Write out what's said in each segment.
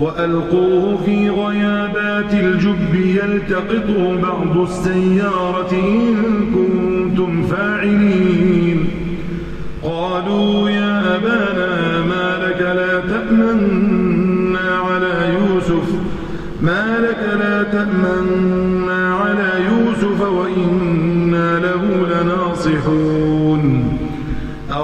وألقوه في غيابات الجب يلتقطه بعض السيارة إن كنتم فاعلين. قالوا يا أبانا ما لك لا تأمنا على يوسف ما لك لا تأمنا على يوسف وإنا له لناصحون.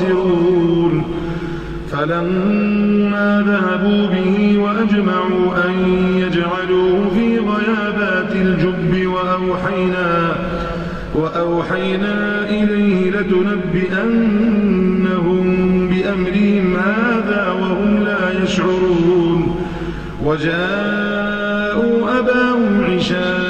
إذا لخاسرون فلما ذهبوا به وأجمعوا أن يجعلوه في غيابات الجب وأوحينا وأوحينا إليه لتنبئنهم بأمرهم هذا وهم لا يشعرون. وجاءوا أباهم عشاء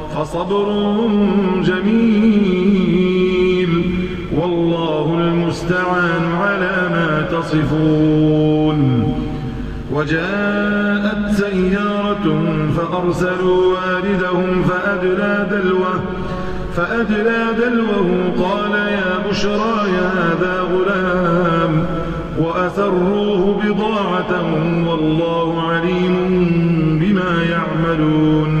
فصبر جميل والله المستعان على ما تصفون وجاءت سيارة فأرسلوا واردهم فأدلى دلوه فأدلى دلوه قال يا بشرى هذا غلام وأسروه بضاعة والله عليم بما يعملون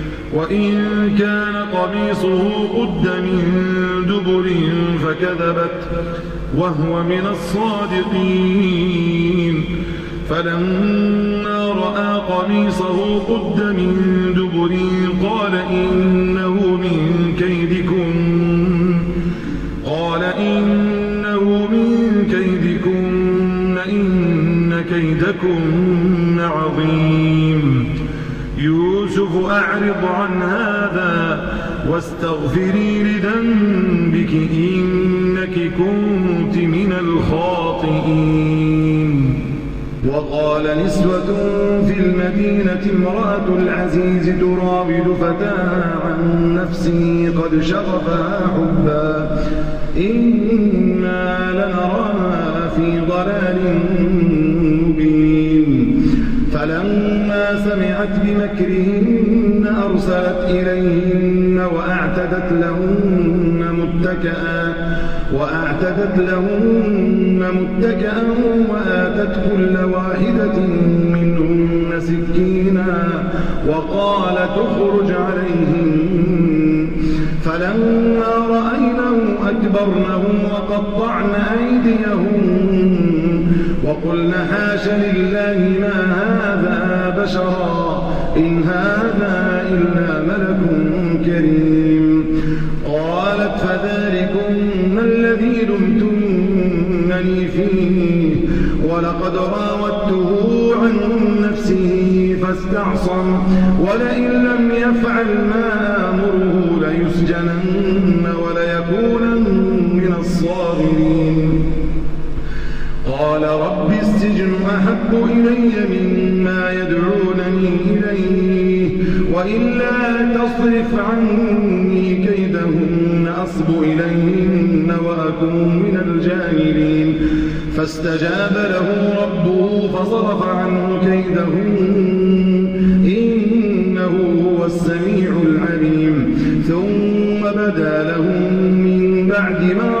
وإن كان قميصه قد من دبر فكذبت وهو من الصادقين. فلما رأى قميصه قد من دبر قال إنه من كيدكم. قال إنه من كيدكم إن كيدكم عظيم. يوسف أعرض عن هذا واستغفري لذنبك إنك كنت من الخاطئين. وقال نسوة في المدينة امرأة العزيز تراود فتاها عن نفسه قد شغفها حبا. إنا لنراها في ضلال سمعت بمكرهن أرسلت إليهن وأعتدت لهن متكئا وأعتدت لهن متكئا وآتت كل واحدة منهن سكينا وقال تخرج عليهن فلما رأينه أكبرنه وقطعن أيديهم وقلن حاش لله ما بشرا إن هذا إلا ملك كريم. قالت فذلكم الذي لمتنني فيه؟ ولقد راودته عن نفسه فاستعصم ولئن لم يفعل ما آمره ليسجنن وليكونن من الصاغرين. قال رب السجن أحب إلي مما يدعونني إليه. وإلا تصرف عني كيدهن أصب إليهن وأكون من الجاهلين. فاستجاب له ربه فصرف عنه كيدهن. إنه هو السميع العليم. ثم بدا لهم من بعد ما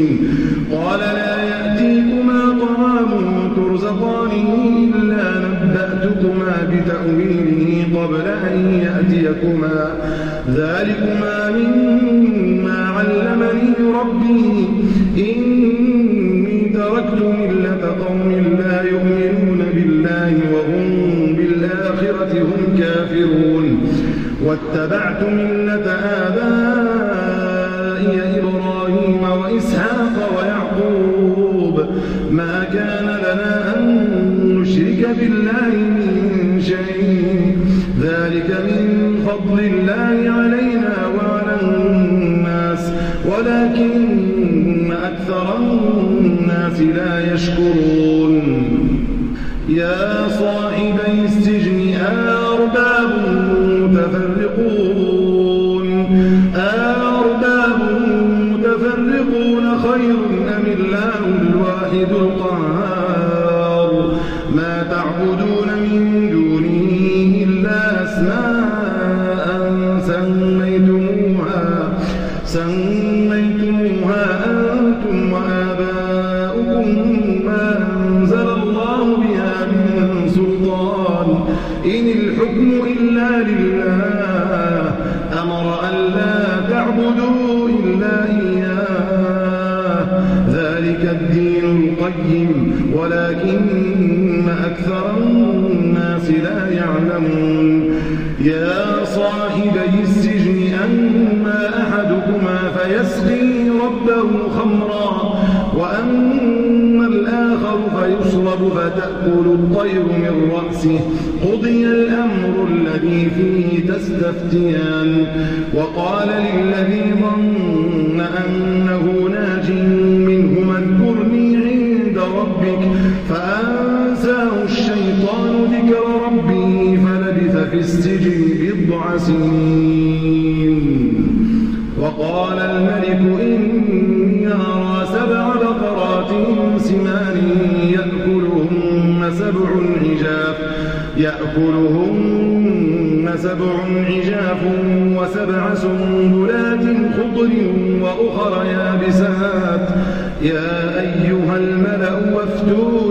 أن يأتيكما. ذلكما مما علمني ربي إني تركت ملة قوم لا يؤمنون بالله وهم بالآخرة هم كافرون. واتبعت ملة آبائي أكثر الناس لا يشكرون. يا صاحبي فيسقي ربه خمرا وأما الآخر فيشرب فتأكل الطير من رأسه. قضي الأمر الذي فيه تستفتيان. وقال للذي ظن أنه ناج منهما اذكرني عند ربك فأنساه الشيطان ذكر ربه فلبث في السجن بضع سنين. الملك إني أرى سبع بقرات سمان يأكلهن سبع عجاف يأكلهن سبع عجاف وسبع سنبلات خضر وأخر يابسات. يا أيها الملأ وافتوني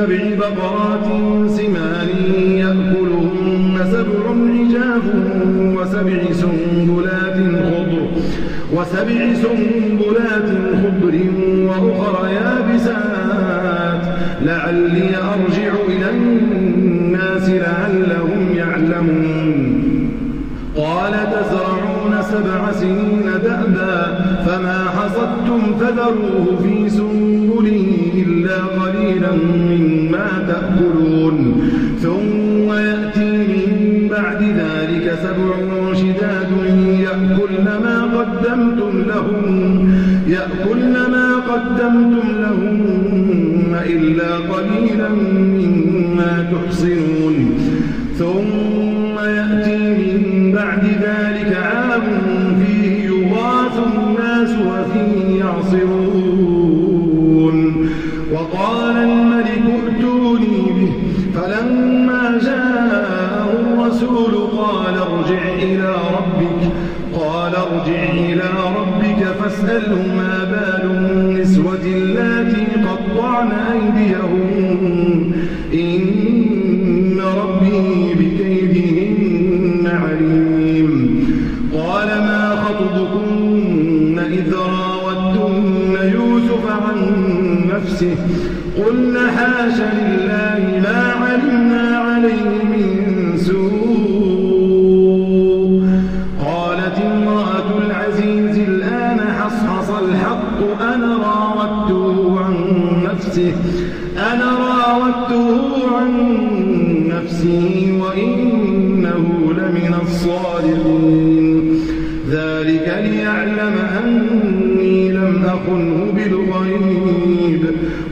سبع بقرات سمان يأكلهن سبع عجاف وسبع سنبلات خضر وسبع سنبلات خضر وأخر يابسات. لعلي أرجع إلى الناس لعلهم يعلمون. قال تزرعون سبع سنين دأبا فما حصدتم فذروه في سنبله إلا قليلا مما تأكلون. ثم يأتي من بعد ذلك سبع شداد يأكلن ما قدمتم لهم يأكلن ما قدمتم لهم إلا قليلا مما تحصنون. ثم ربك فاسأله ما بال النسوة اللاتي قطعن أيديهم. إن ربي بكيدهن عليم. قال ما خطبكن إذ راودتن يوسف عن نفسه؟ قلنا حاش لله ما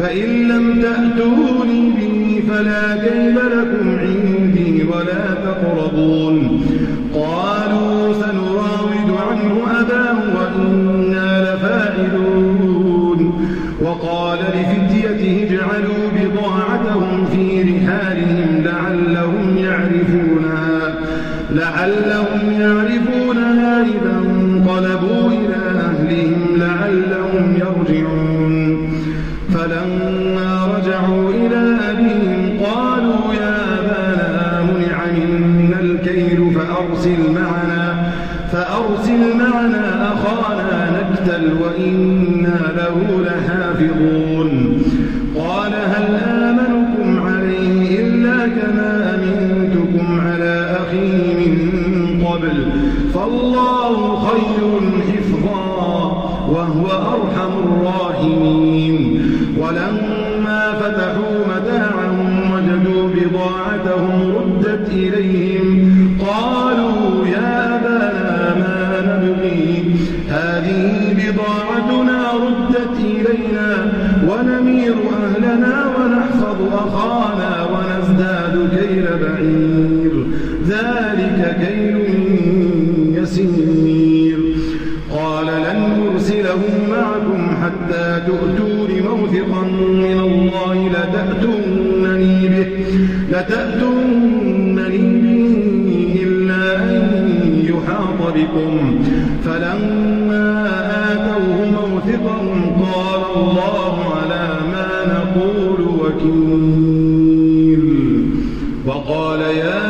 فإن لم تأتوني به فلا كيل لكم عندي ولا تقربون. نكتل وإنا له لحافظون. قال هل آمنكم عليه إلا كما أمنتكم على أخيه من قبل. فالله خير حفظا وهو أرحم الراحمين. ولما فتحوا قال الله على ما نقول وكيل. وقال يا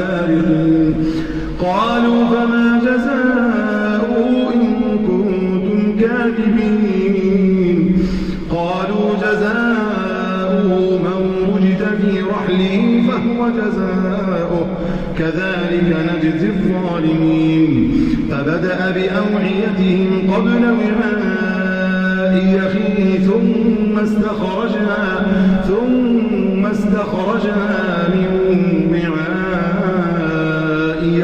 كنا سارقين قالوا فما جزاؤه إن كنتم كاذبين. قالوا جزاؤه من وجد في رحله فهو جزاؤه. كذلك نجزي الظالمين. فبدأ بأوعيتهم قبل وعاء يخيه ثم استخرجها ثم استخرجها من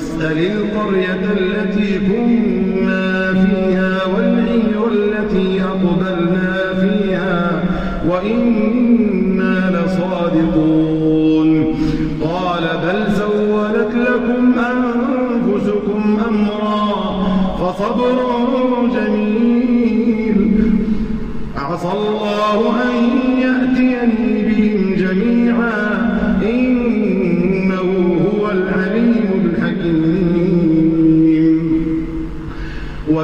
واسأل القرية التي كنا فيها والعير التي أقبلنا فيها وإنا لصادقون. قال بل سولت لكم أنفسكم أمرا فصبر جميل. عسى الله أن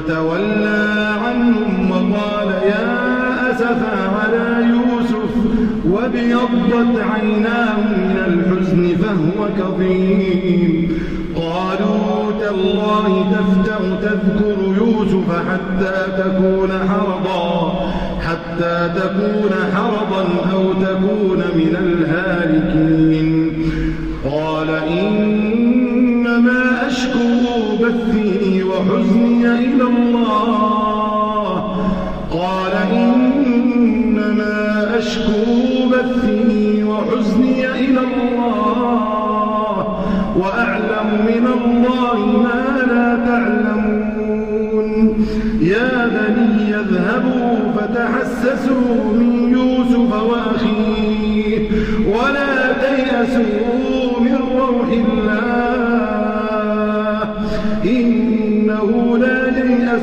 وتولى عنهم وقال يا أسفا على يوسف وابيضت عيناه من الحزن فهو كظيم. قالوا تالله تفتأ تذكر يوسف حتى تكون حرضا حتى تكون حرضا أو تكون من الهالكين. قال إنما أشكو بثي إلى الله.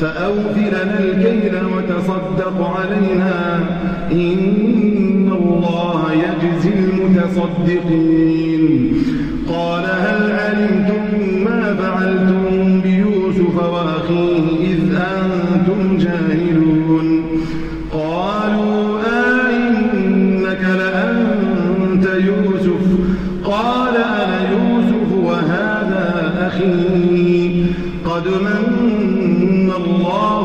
فأوف لنا الكيل وتصدق علينا إن الله يجزي المتصدقين. قال هل علمتم ما فعلتم بيوسف وأخيه إذ أنتم جاهلون؟ قالوا آئنك لأنت يوسف. قال أنا يوسف وهذا أخي. قد من الله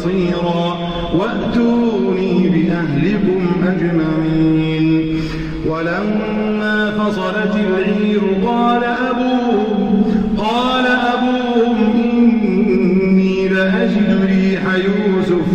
بصيرا وأتوني بأهلكم أجمعين. ولما فصلت العير قال أبوهم قال أبوهم إني لأجد ريح يوسف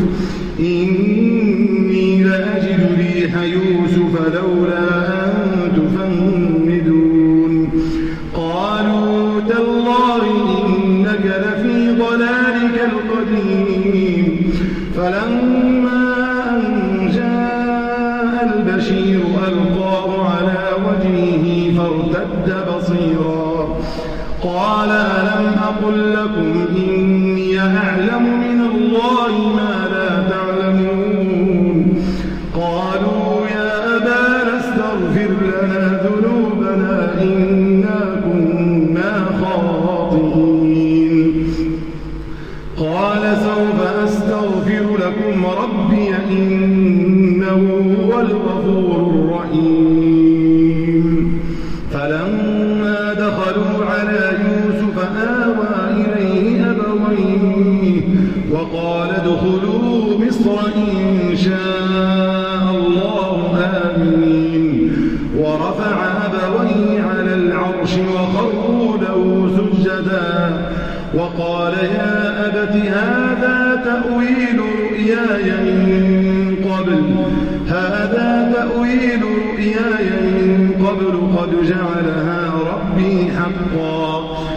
وقال ادخلوا مصر إن شاء الله آمين. ورفع أبويه على العرش وخروا له سجدا. وقال يا أبت هذا تأويل رؤياي من قبل. هذا تأويل رؤياي من قبل. قد جعلها ربي حقا.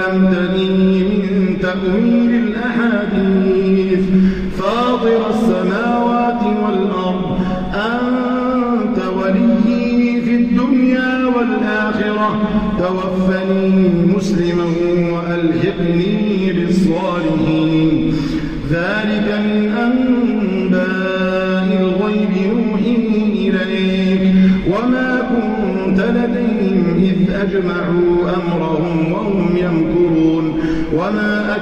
وعلمتني من تأويل الأحاديث. فاطر السماوات والأرض أنت ولي في الدنيا والآخرة. توفني مسلما وألحقني بالصالحين. ذلك من أنباء الغيب نوحيه إليك. وما كنت لديهم إذ أجمعوا أمرهم.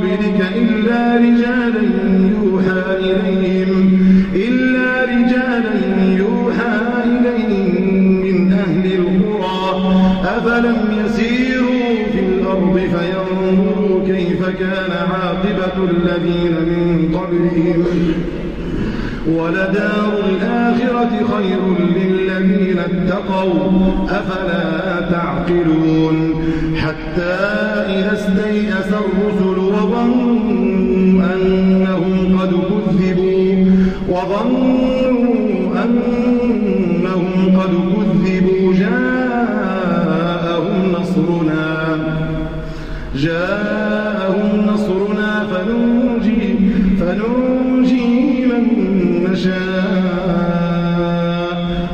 قبلك إلا رجالا يوحى إليهم. إلا رجالا يوحى إليهم من أهل القرى. أفلم يسيروا في الأرض فينظروا كيف كان عاقبة الذين من قبلهم. ولدار الآخرة خير للذين اتقوا. أفلا تعقلون؟ حتى إذا استيأس الرسل